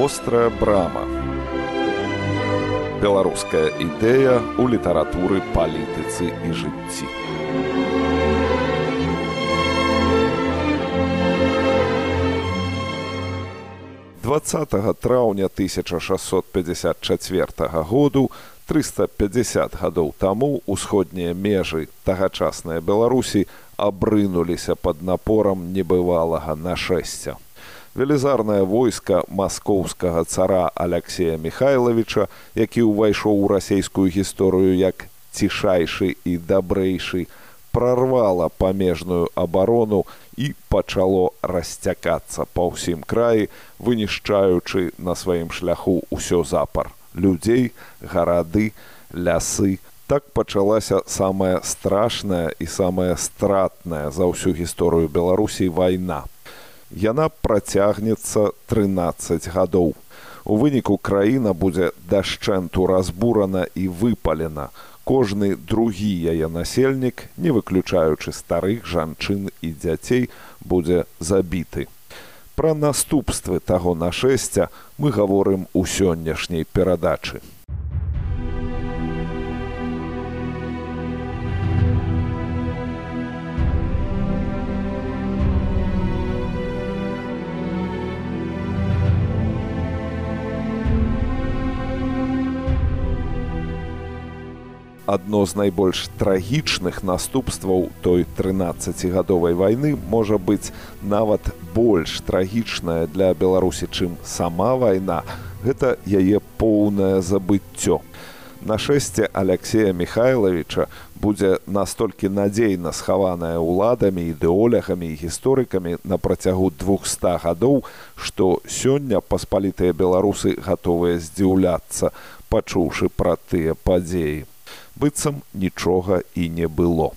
вострая брама. Беларуская ідэя ў літаратуры палітыцы і жыцці. Двадцатого траўня 1654 году 350 гадоў таму усходнія межы тагачасныя беларусі абрынуліся пад напорам небывалага нашэсця велізарнае войска маскоўскага цара алексея михайловича які ўвайшоў у расійскую гісторыю як цішайшы і дабрэйшы прорвала памежную абарону і пачало расцякацца па ўсім краі вынішчаючы на сваім шляху ўсё запар людзей гарады лясы. Так пачалася самая страшная і самая стратная за ўсю гісторыю беларусій вайна яна працягнецца 13 гадоў. У выніку краіна будзе дашчэнту разбурана і выпалена. Кожны другі яе насельнік, не выключаючы старых жанчын і дзяцей, будзе забіты. Пра наступствы таго нашэсця мы гаворым у сённяшняй перадачы. Адно з найбольш трагічных наступстваў той 13гадовай вайны можа быць нават больш трагічная для беларусі чым сама вайна. Гэта яе поўнае забыццё. Нашэсце алексея михайловича будзе настолькі надзейна схаваная ўладамі ідэолягамі і гісторыкамі на працягу 200 гадоў што сёння паспалітыя беларусы гатовыя здзіўляцца пачуўшы пра тыя падзеі быццам нічога і не было.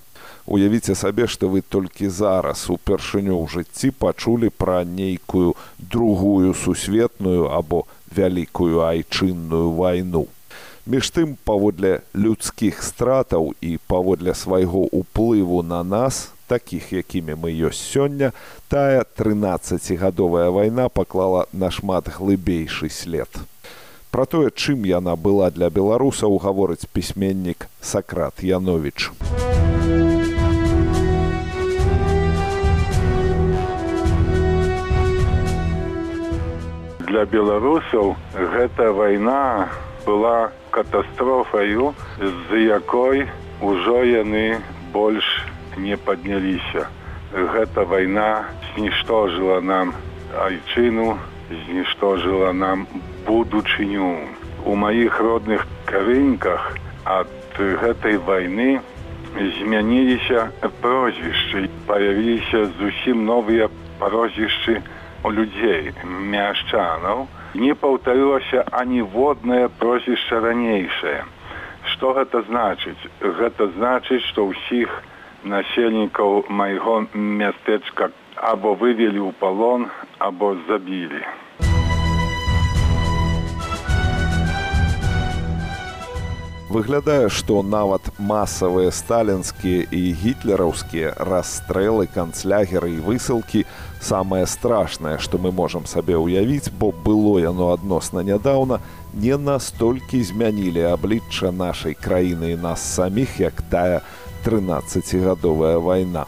Уявіце сабе, што вы толькі зараз упершыню ў жыцці пачулі пра нейкую другую сусветную або вялікую айчынную вайну. Між тым паводле людскіх стратаў і паводле свайго ўплыву на нас, такіх, якімі мы ёсць сёння, тая 13гадовая вайна паклала нашмат глыбейшы след. Пра тое, чым яна была для беларусаў гаворыць пісьменнік Сакрат Янович. Для беларусаў гэта вайна была катастрофаю, з якой ужо яны больш не падняліся. Гэта вайна зніштожыла нам айчыну, зніштожыла нам будучыню. У маіх родных карынках ад гэтай вайны змяніліся прозвішчы паявіліся зусім новыя прозвішчы у людзей мяшчанаў. Не паўтарылася аніводнае прозвішча ранейшае. Што гэта значыць? Гэта значыць што ўсіх насельнікаў майго мястэчка або вывелі ў палон або забілі выглядае што нават масавыя сталінскія і гітлераўскія расстрэлы канцлягеры і высылкі самае страшнае што мы можам сабе ўявіць бо было яно адносна нядаўна не настолькі змянілі аблічча нашай краіны і нас саміх як тая 13гадовая вайна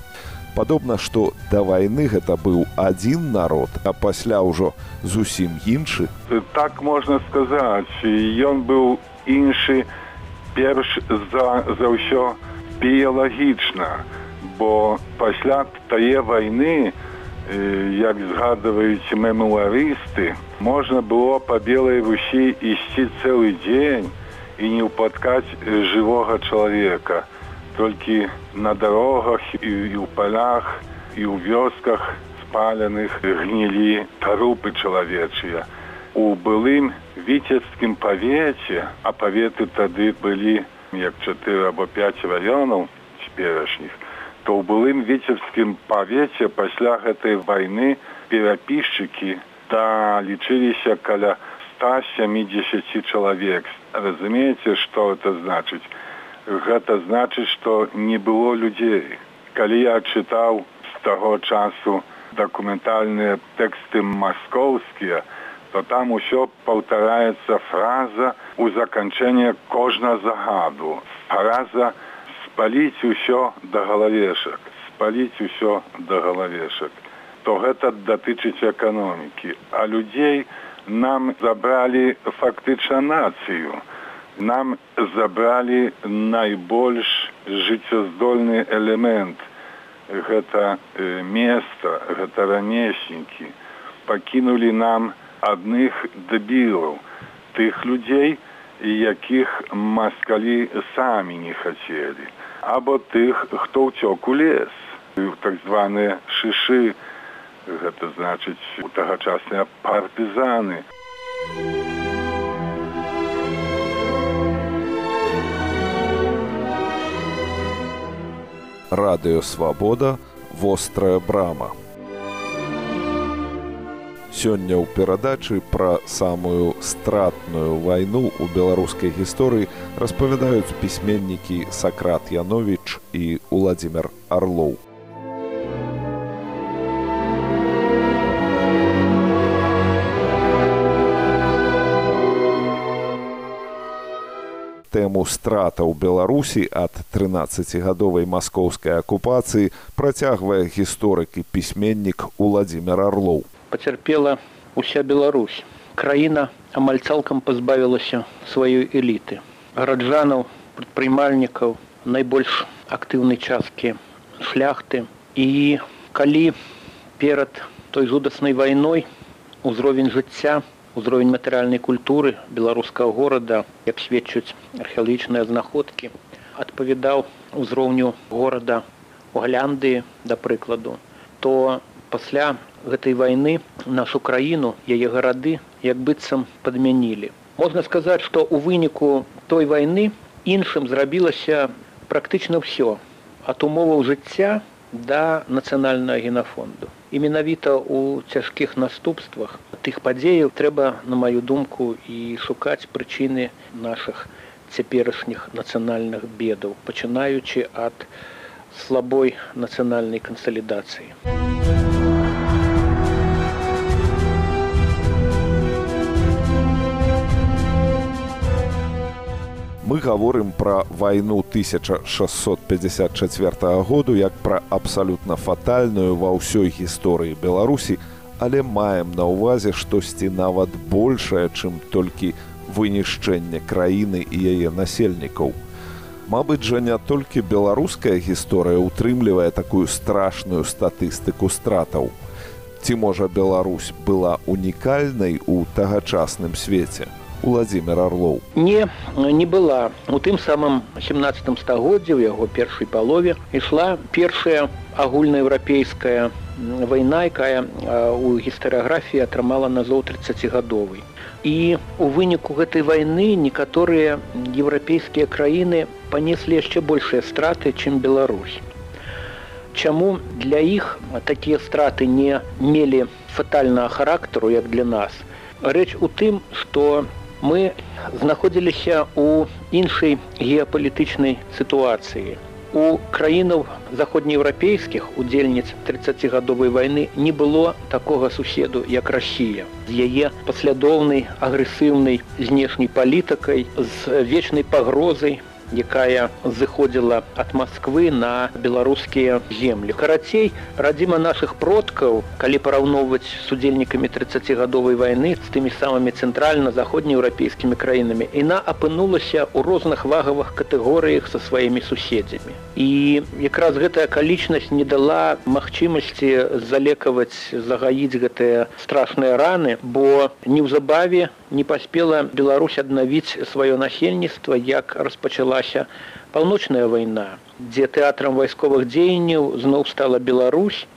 падобна што да вайны гэта быў адзін народ а пасля ўжо зусім іншы. Так можна сказаць ён быў іншы перш за за ўсё біялагічна. Бо пасля тае вайны як згадваюць мемуарысты можна было па белай русі ісці цэлы дзень і не ўпадкаць жывога чалавека толькі на дарогах і ў палях і ў вёсках спаленых гнілі трупы чалавечыя. У былым віцебскім павеце а паветы тады былі як чатыры або пяць раёнаў цяперашніх то ў былым віцебскім павеце пасля гэтай вайны перапісчыкі да лічыліся каля ста сямдзесяці чалавек. Разумееце што это значыць гэта значыць што не было людзей калі я чытаў з таго часу дакументальныя тэксты маскоўскія то там усё паўтараецца фраза у заканчэнне кожна загаду. Фраза спаліць усё да галавешак, спаліць усё да галавешак. То гэта датычыць эканомікі, а людзей нам забралі фактычна нацыю. Нам забралі найбольш жыццяздольны элемент. Гэта место, гэта рамеснікі. Пакінулі нам адных дэбілаў, тых людзей, якіх маскалі самі не хацелі, або тых, хто ўцёк у лес, так званыя шышы, гэта значыць у тагачасныя партызаны. Радыё свабода, вострая брама. Сёння ў перадачы пра самую стратную вайну ў беларускай гісторыі распавядаюць пісьменнікі сакрат янович і владимир орлоў страта ў беларусі ад 13гадовай маскоўскай акупацыі працягвае гісторык і пісьменнік владимир орлоў пацярпела уся Беларусь. Краіна амаль цалкам пазбавілася сваёй эліты. гараджанаў, прадпрымальнікаў, найбольш актыўнай часткі шляхты. І калі перад той жудаснай вайной узровень жыцця, узровень матэрыяльнай культуры беларускага горада, як сведчуць археалагічныя знаходкі, адпавядаў узроўню горада у Галянды, да прыкладу, то пасля гэтай вайны нашу краіну яе гарады як быццам падмянілі. Можна сказаць што ў выніку той вайны іншым зрабілася практычна ўсё. Ад умоваў жыцця да нацыянальнага генафонду і менавіта ў цяжкіх наступствах тых падзеяў трэба на маю думку і шукаць прычыны наших цяперашніх нацыянальных бедаў пачынаючы ад слабой нацыянальнай кансалідацыі мы гаворым пра вайну 1654 году як пра абсалютна фатальную ва ўсёй гісторыі беларусі але маем на ўвазе штосьці нават большае чым толькі вынішчэнне краіны і яе насельнікаў. Мабыць жа не толькі беларуская гісторыя ўтрымлівае такую страшную статыстыку стратаў. Ці можа Беларусь была унікальнай у тагачасным свеце Владимир Орлоў. Не, не была. У тым самым 17 стагоддзе ў яго першай палове ішла першая агульнаеўрапейская вайна, якая ў гістарыяграфіі атрымала назоў 30гадовай. І у выніку гэтай вайны некаторыя еўрапейскія краіны панеслі яшчэ большыя страты, чым Беларусь. Чаму для іх такія страты не мелі фатальнага характару, як для нас? Рэч у тым, што мы знаходзіліся ў іншай геапалітычнай сітуацыі. У краінаў заходнееўрапейскіх удзельніц 30гадовай вайны не было такога суседу, як Расія. з яе паслядоўнай агрэсыўнай знешняй палітыкай з вечнай пагрозай якая зыходзіла ад Масквы на беларускія землі. Карацей, радзіма нашых продкаў, калі параўноўваць з удзельнікамі 30гадовай вайны з тымі самымі цэнтральна-заходнееўрапейскімі краінамі, іна апынулася ў розных вагавых катэгорыях са сваімі суседзямі. І якраз гэтая акалічнасць не дала магчымасці залекаваць, загаіць гэтыя страшныя раны, бо неўзабаве не паспела Беларусь аднавіць сваё насельніцтва, як распачалася паўночная вайна, дзе тэатрам вайсковых дзеянняў зноў стала Беларусь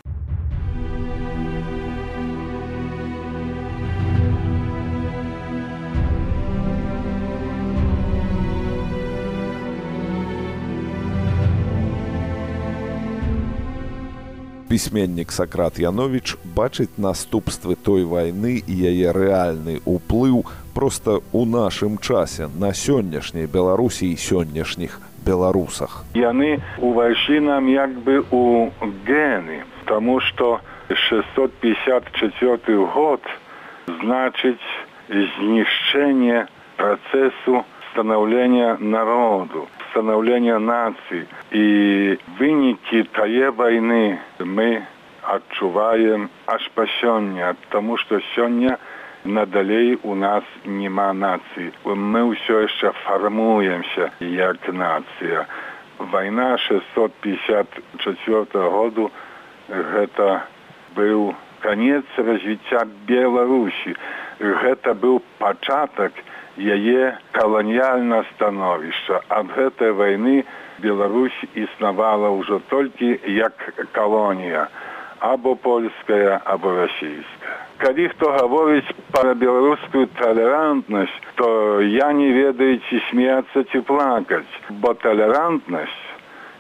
пісьменнік сакрат янович бачыць наступствы той вайны і яе рэальны ўплыў проста ў нашым часе на сённяшняй беларусі і сённяшніх беларусах. Яны увайшлі нам як бы у гены тому что 654 год значыць знішчэнне працэсу станаўлення народу станаўлення нацыі і вынікі тае вайны мы па сёння таму што сёння надалей у нас няма нацыі мы ўсё яшчэ фармуемся як нацыя вайна 654 году гэта быў канец развіцця беларусі. Гэта быў пачатак яе каланіяльна становішча. Ад гэтай вайны беларусь існавала ўжо толькі як калонія або польская або расійская. Калі хто гаворыць пра беларускую талерантнасць то я не ведаю ці смеяцца ці плакаць бо талерантнасць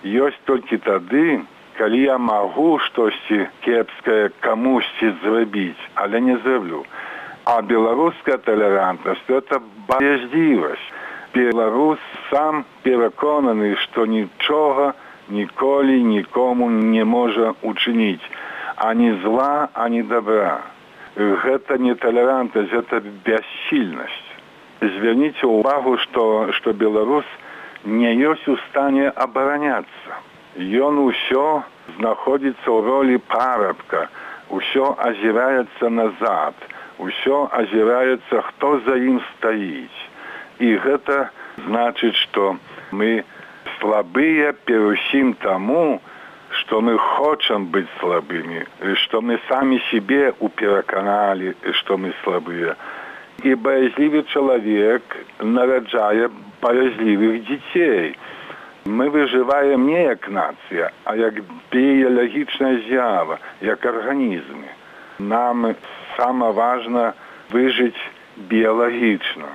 ёсць толькі тады калі я магу штосьці кепскае камусьці зрабіць але не зраблю а беларуская талерантнасць это баязлівасць беларус сам пераконаны што нічога ніколі нікому не можа учыніць ані зла ані добра. Гэта не талерантнасць это бяссільнасць звярніце ўвагу што што беларус не ёсць у стане абараняцца ён усё знаходзіцца ў ролі парабка усё азіраецца назад усё азіраецца хто за ім стаіць. І гэта значыць што мы слабыя перусім таму што мы хочам быць слабымі што мы самі сябе у пераканалі што мы слабыя. І баязлівы чалавек нараджае баязлівых дзяцей. Мы выжываем не як нацыя а як біялагічная з'ява як арганізмы нам сама важна выжыць біялагічна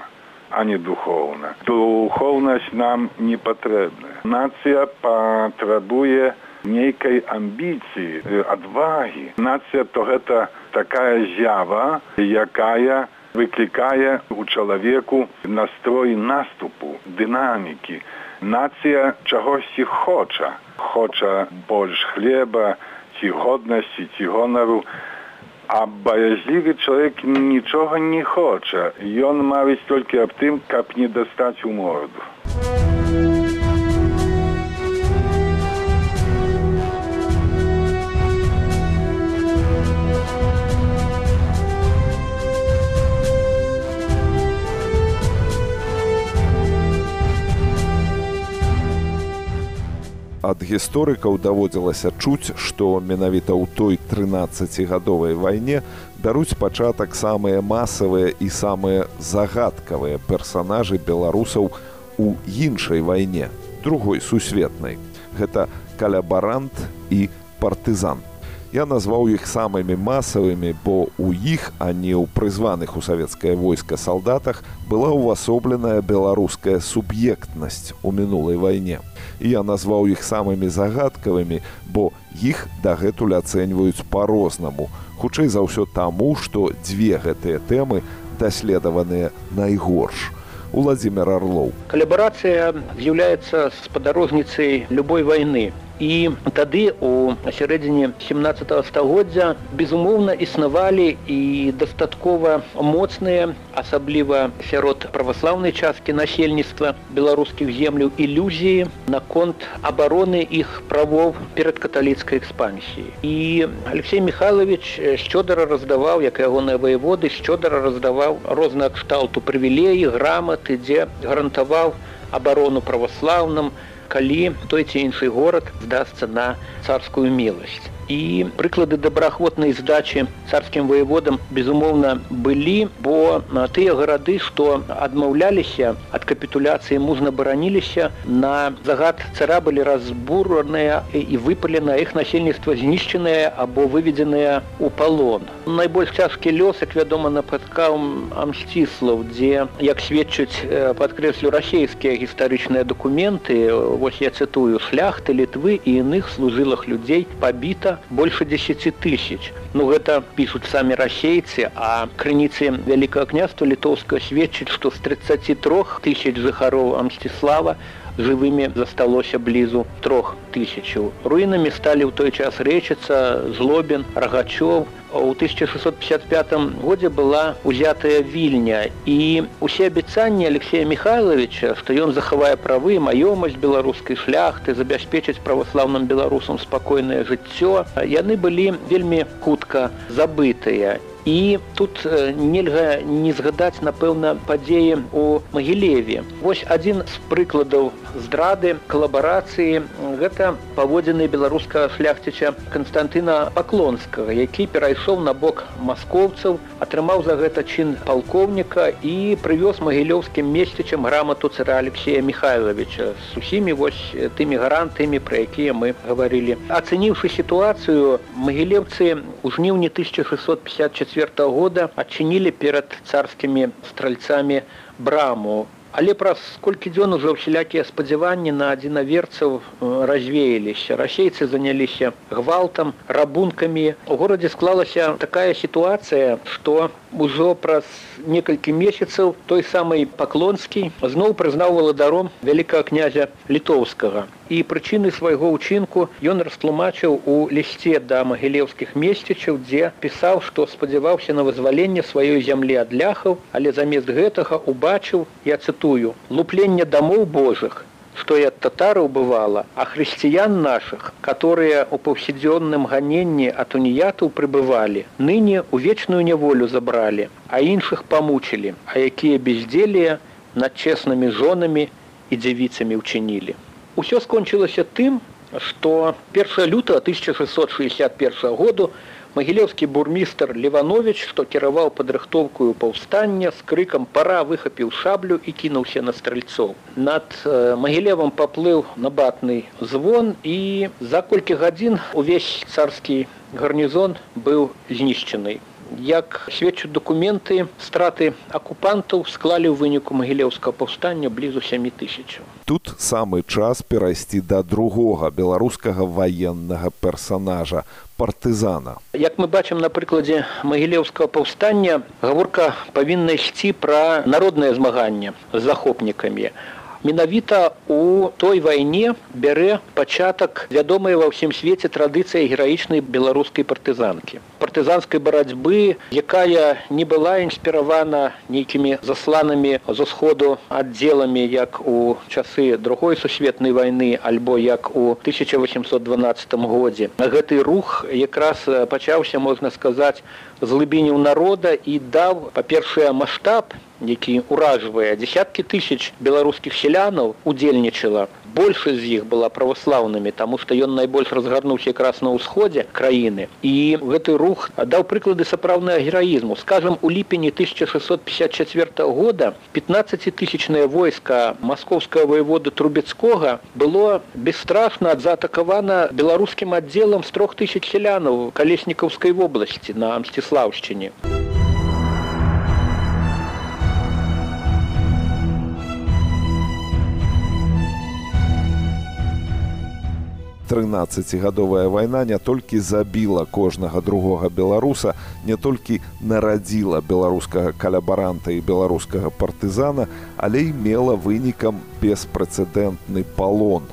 а не духоўна духоўнасць нам не патрэбная нацыя патрабуе нейкай амбіцыі адвагі нацыя то гэта такая з'ява якая выклікае у чалавеку настрой наступу дынамікі нацыя чагосьці хоча. Хоча больш хлеба ці годнасці ці гонару а баязлівы чалавек нічога не хоча. Ён марыць толькі аб тым каб не дастаць у морду ад гісторыкаў даводзілася чуць, што менавіта ў той 13гадовай вайне бяруць пачатак самыя масавыя і самыя загадкавыя персанажы беларусаў у іншай вайне, другой сусветнай. Гэта калябарант і партызан. Я назваў іх самымі масавымі, бо ў іх, а не ў прызваных у савецкае войска салдатах была ўвасобленая беларуская суб'ектнасць у мінулай вайне. І я назваў іх самымі загадкавымі, бо іх дагэтуль ацэньваюць па-рознаму. Хутчэй за ўсё таму, што дзве гэтыя тэмы даследаваныя найгорш. Владимир Орлоў. Калябарацыя з'яўляецца спадарожніцай любой вайны і тады у сярэдзіне 17 стагоддзя безумоўна існавалі і дастаткова моцныя асабліва сярод праваслаўнай часткі насельніцтва беларускіх земляў ілюзіі наконт абароны іх правоў перад каталіцкай экспансіі і алексей михайлович шчодара раздаваў як ягоныя ваеводы шчодара раздаваў розныя кшталту прывілеі граматы дзе гарантаваў абарону праваслаўным калі той ці іншы горад здасца на царскую міласць і прыклады добраахвотнай здачи царскім воеводам безумоўна былі бо тыя гарады што адмаўляліся ад капітуляцыі мужна бараніліся на загад цара былі разбураныя і выпалена іх насельніцтва знішчаныя або выведзеныя у палон. Найбольш цяжкі лёс як вядома нападкаў амсціслаў дзе як сведчыць падкрэслю расійскія гістарычныя дакументы вось я цытую шляхты літвы і іных служылах людзей пабіта больше 10 тысяч. Ну гэта пишут самі расейцы, а крыніцы вялікага княства літоўска сведчыць, што з 33 тысяч жыхароў Амсціслава жывымі засталося блізу трох тысячаў. Руінамі сталі ў той час рэчыцца злобен рагачов у 1655 годзе была узятая вільня і усе абяцанні алексея михайловича што ён захавае правы маёмасць беларускай шляхты забяспечыць праваслаўным беларусам спакойнае жыццё яны былі вельмі хутка забытыя і тут нельга не згадаць напэўна падзеі у магілеве. Вось адзін з прыкладаў здрады калабарацыі. Гэта паводзіны беларускага шляхціча константына паклонскага які перайшоў на бок маскоўцаў атрымаў за гэта чын палкоўніка і прывёз магілёўскім месцічам грамату цара алексея михайловича з усімі вось тымі гарантамі пра якія мы гаварылі. Ацэніўшы сітуацыю магілевцы ў жніўні 1654 1904 года адчынілі перад царскімі стральцамі браму. Але праз колькі дзён ужо ўсялякія спадзяванні на адзінаверцаў развеяліся. Расейцы заняліся гвалтам, рабункамі. У горадзе склалася такая сітуацыя, што ужо праз некалькі месяцаў той самы паклонскі зноў прызнаў валадаром вялікага князя літоўскага і прычыны свайго ўчынку ён растлумачыў у лісце да магілеўскіх месцічаў дзе пісаў што спадзяваўся на вызваленне сваёй зямлі ад ляхаў але замест гэтага убачыў я цытую лупленне дамоў божых што і ад татараў бывала, а хрысціян нашых, которые у паўсядзённым ганенні ад уніятаў прыбывалі, ныне ў вечную няволю забралі, а іншых памучылі, а якія бездзелія над чеснымі жонамі і дзявіцамі ўчынілі. Усё скончылася тым, што 1 люта 1661 году Магілеўскі бурмістр Леванович, што кіраваў падрыхтоўкую паўстання з крыкам пара выхапіў шаблю і кінуўся на стральцоў. Над э, магілевам паплыў набатны звон і за колькі гадзін увесь царскі гарнізон быў знішчаны як сведчаць дакументы страты акупантаў склалі ў выніку магілеўскага паўстання блізу 7 тысяч. Тут самы час перайсці да другога беларускага ваеннага персонажа партызана. Як мы бачым на прыкладзе магілеўскага паўстання гаворка павінна ісці пра народнае змаганне з захопнікамі менавіта у той вайне бярэ пачатак вядомай ва ўсім свеце традыцыя гераічнай беларускай партызанкі. Партызанскай барацьбы якая не была інспіравана нейкімі засланамі з усходу аддзеламі як у часы другой сусветнай вайны альбо як у 1812 годзе. Гэты рух якраз пачаўся можна сказаць з глыбіняў народа і даў па-першае маштаб які ўражвае десяткі тысяч беларускіх селянаў удзельнічала большасць з іх была праваслаўнымі таму што ён найбольш разгарнуўся якраз на ўсходзе краіны і гэты рух даў прыклады сапраўднага гераізму скажем у ліпені 1654 года 15 тысячнае войска маскоўскага воевода трубецкога было бесстрашна заатакавана беларускім аддзелам з трох тысяч селянаў калеснікаўскай вобласці на амсціслаўшчыне у 13гадовая вайна не толькі забіла кожнага другога беларуса не толькі нарадзіла беларускага калябаранта і беларускага партызана але мела вынікам беспрэцэдэнтны палон.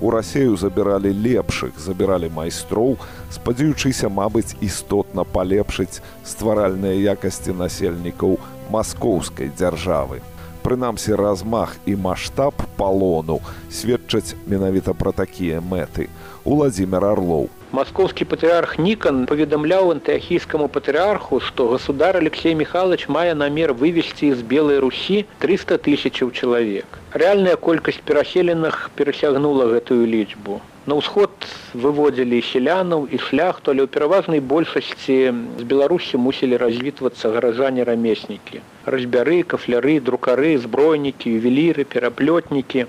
У рассею забіралі лепшых забіралі майстроў спадзяючыся мабыць істотна палепшыць стваральныя якасці насельнікаў маскоўскай дзяржавы прынамсі размах і маштаб палону сведчаць менавіта пра такія мэты владимир орлоў Маскоўскі патрыарх Нікан паведамляў антыахійскаму патрыарху, што государ Алексей Михайлович мае намер вывесці з белай русі 300 тысячаў чалавек. Рэальная колькасць пераселеных перасягнула гэтую лічбу. На ўсход выводзілі селянаў і шляхту, але ў пераважнай большасці з Беларусі мусілі развітвацца гаражане рамеснікі. Разьбяры, кафляры, друкары, збройнікі, ювеліры, пераплётнікі.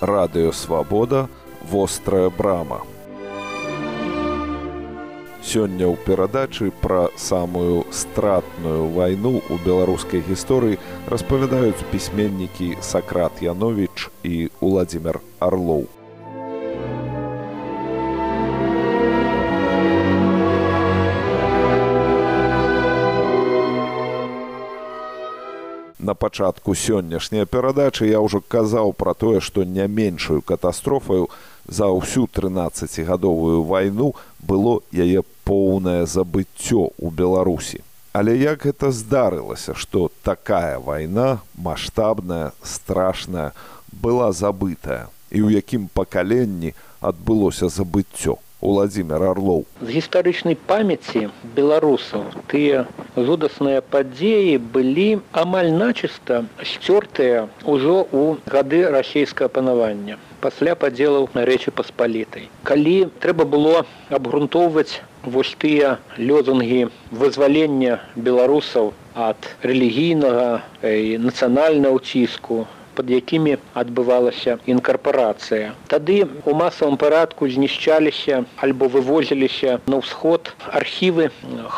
радыёвабода вострая брама. Сёння ў перадачы пра самую стратную вайну ў беларускай гісторыі распавядаюць пісьменнікі Сакрат Яновіч і Уладзімир Арлоў. На пачатку сённяшняй перадачы я ўжо казаў пра тое, што не меншую катастрофаю за ўсю 13гадовую вайну было яе поўнае забыццё ў Беларусі. Але як гэта здарылася, што такая вайна маштабная, страшная была забытая і ў якім пакаленні адбылося забыццё. Владимир Орлоў. З гістарычнай памяці беларусаў тыя жудасныя падзеі былі амаль начыста сцёртыя ўжо ў гады расійскага панавання пасля падзелаў на рэчы паспалітай. Калі трэба было абгрунтоўваць вось тыя лёзунгі вызвалення беларусаў ад рэлігійнага і нацыянальнага ўціску, пад якімі адбывалася інкарпорацыя. Тады у масавым парадку знішчаліся альбо вывозіліся на ўсход архівы,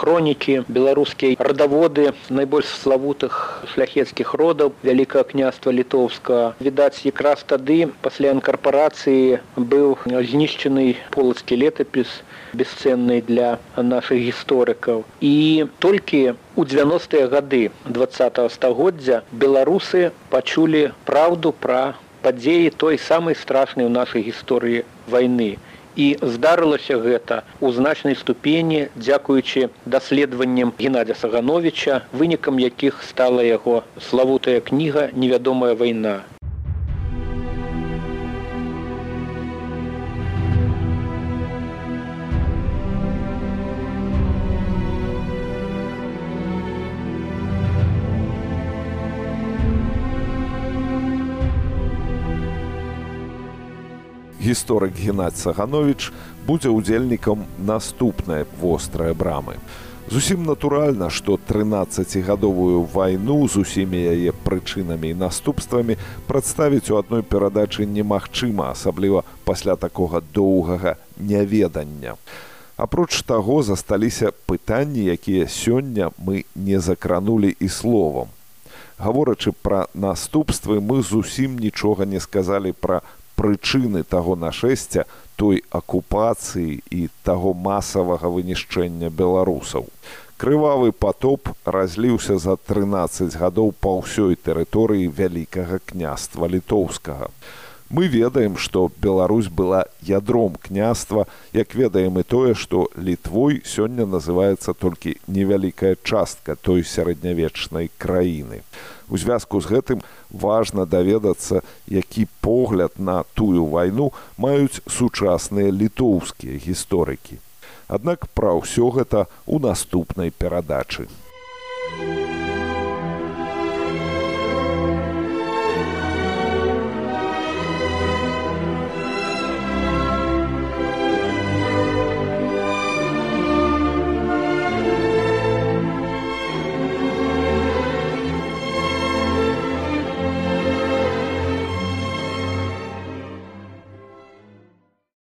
хронікі, беларускія радаводы найбольш славутых шляхецкіх родаў вялікага княства літоўска. Відаць, якраз тады пасля інкарпорацыі быў знішчаны полацкі летапіс бесцэнны для нашых гісторыкаў. І толькі У 90-е гады два стагоддзя беларусы пачулі праўду пра падзеі той самай страшнай у нашай гісторыі вайны. І здарылася гэта ў значнай ступені, дзякуючы даследаванням Геннадзя Сагановича, вынікам якіх стала яго славутая кніга невядомая вайна. Гісторык геннадзь саганович будзе ўдзельнікам наступнай вострыя брамы. Зусім натуральна што 13гадовую вайну з усімі яе прычынамі і наступствамі прадставіць у адной перадачы немагчыма асабліва пасля такога доўгага няведання. Апроч таго засталіся пытанні якія сёння мы не закранулі і словам. Гаворачы пра наступствы мы зусім нічога не сказалі пра прычыны таго нашэсця той акупацыі і таго масавага вынішчэння беларусаў. Крывавы потоп разліўся за 13 гадоў па ўсёй тэрыторыі вялікага княства літоўскага. Мы ведаем, што Беларусь была ядром княства, як ведаем і тое, што літвой сёння называецца толькі невялікая частка той сярэднявечнай краіны. У звязку з гэтым важна даведацца, які погляд на тую вайну маюць сучасныя літоўскія гісторыкі. Аднак пра ўсё гэта ў наступнай перадачы. Thank you